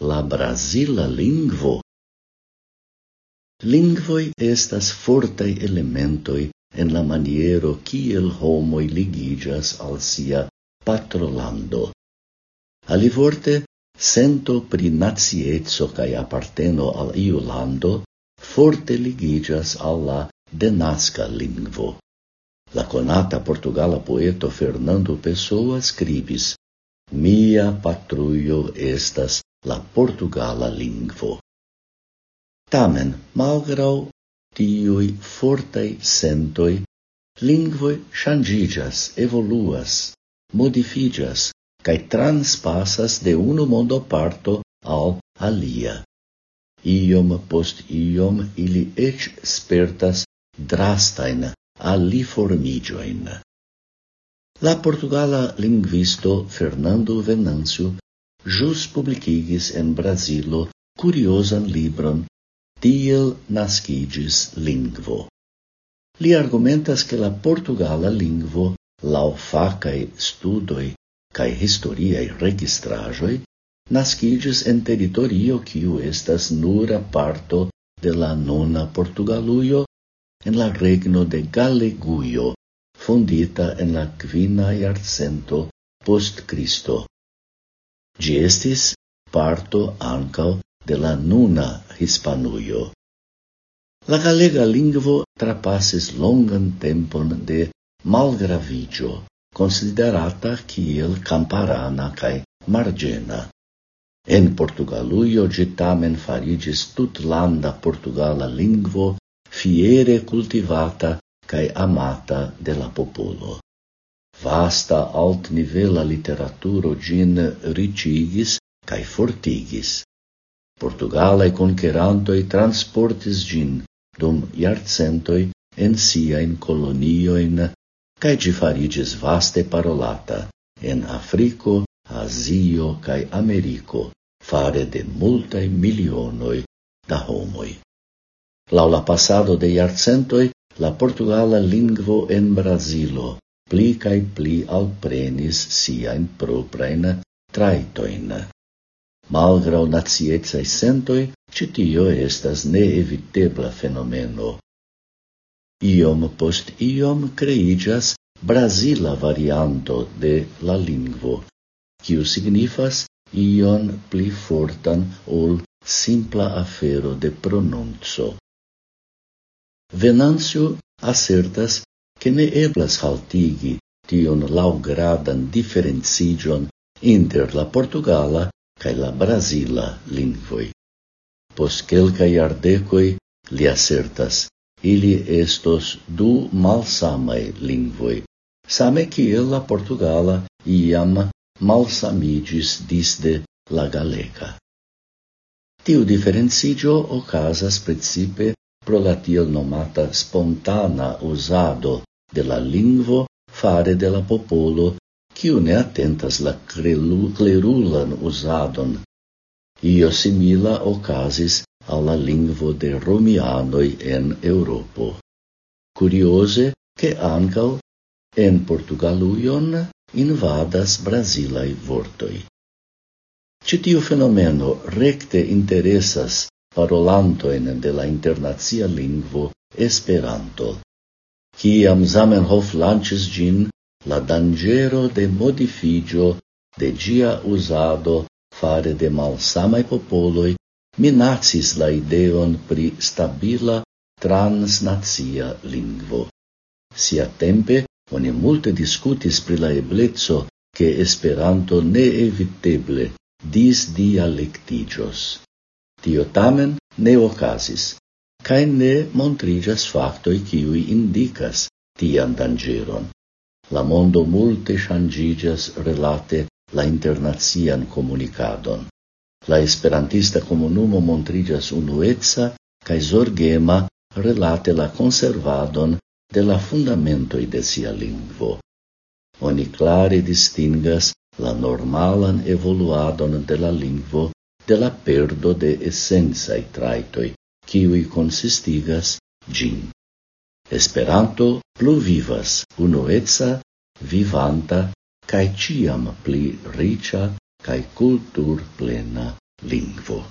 la brasila lingvo. Lingvoi estas fortai elementoi en la maniero kiel homoi ligigas al sia patrolando. Alivorte, sento pri naziezzo cae apparteno al iu lando forte ligigas alla denasca lingvo. La conata portugala poeto Fernando Pessoa scribis Mia patruio estas la portugala lingvo. Tamen, malgrau tiui fortei sentoi, lingvoi changigas, evoluas, modifigas, cae transpassas de unu mondo parto al alia. Iom post iom ili ec spertas drastain aliformigioin. La portugala linguisto Fernando Venancio jus publicigis en Brasilo curiosan libron Tiel nascigis lingvo. Li argumentas che la portugala lingvo lau facae studoi cae historiae registrajoi nascigis en territorio quiu estas nura parto de la nona Portugaluio en la regno de Galeguio, fondita en la quina iarcento post Cristo. Gi estis parto ancao de la nuna Hispanujo. La galega lingvo trapasis longan tempon de malgravigio, considerata kiel camparana cae margena. En Portugalujo ĝi tamen tut landa portugala lingvo fiere cultivata cae amata de la popolo. Vasta alt nivela literaturo gin ricigis cae fortigis. Portugalae conquerantoi transportis gin dum iarcentoi en sia in colonioin cae gi farigis vaste parolata en Africo, Asio cae Americo fare de multae milionoi da homoi. Lau la passado de iarcentoi, la portugala lingvo en Brasilo pli cae pli alprenis siajn proprajn trajtojn. Malgraŭ naciecaj sentoi, citio estas neevitebla fenomeno. Iom post iom creigas Brasila varianto de la lingvo, quiu signifas ion pli fortan ol simpla afero de pronunzo. Venancio assertas che ne eblas haltigi tion laugradan differencigion inter la portugala cae la brasila lingvoi. Pos quelca iardecoi li assertas, ili estos du malsamae lingvoi, same kiel la portugala iam malsamigis disde la Galega. Tiu differenzigio ocasas principe pro la tiel nomata spontana usado de la lingvo fare de la popolo, kiu ne atentas la clerulan usadon. Io simila ocasis alla lingvo de romianoi en Europo. Curiose che ancal en Portugaluion invadas brasilai vortoi. Citiu fenomeno recte interesas parolantoen de la internazia lingvo Esperanto. Ciam Zamenhof lancis gin, la dangero de modifigio de gia usado fare de malsamai popoloi minacis la ideon pri stabila transnacia lingvo. Sia tempe, oni multe discutis pri la eblezzo che Esperanto neeviteble disdialectigios. Tio tamen ne ocasis, cae ne montrigas factoi ciui indicas tian dangeron. La mondo multe changigas relate la internazian comunicadon. La esperantista comunumo montrigas unuezza cae zorgema relate la conservadon de la fundamentoi de sia lingvo. Oni clare distingas la normalan evoluadon de la lingvo de la perdo de essenzae traitoi, kiui consistigas gin. Esperanto pluvivas unueca, vivanta, cae ciam pli ricia cae cultur plena lingvo.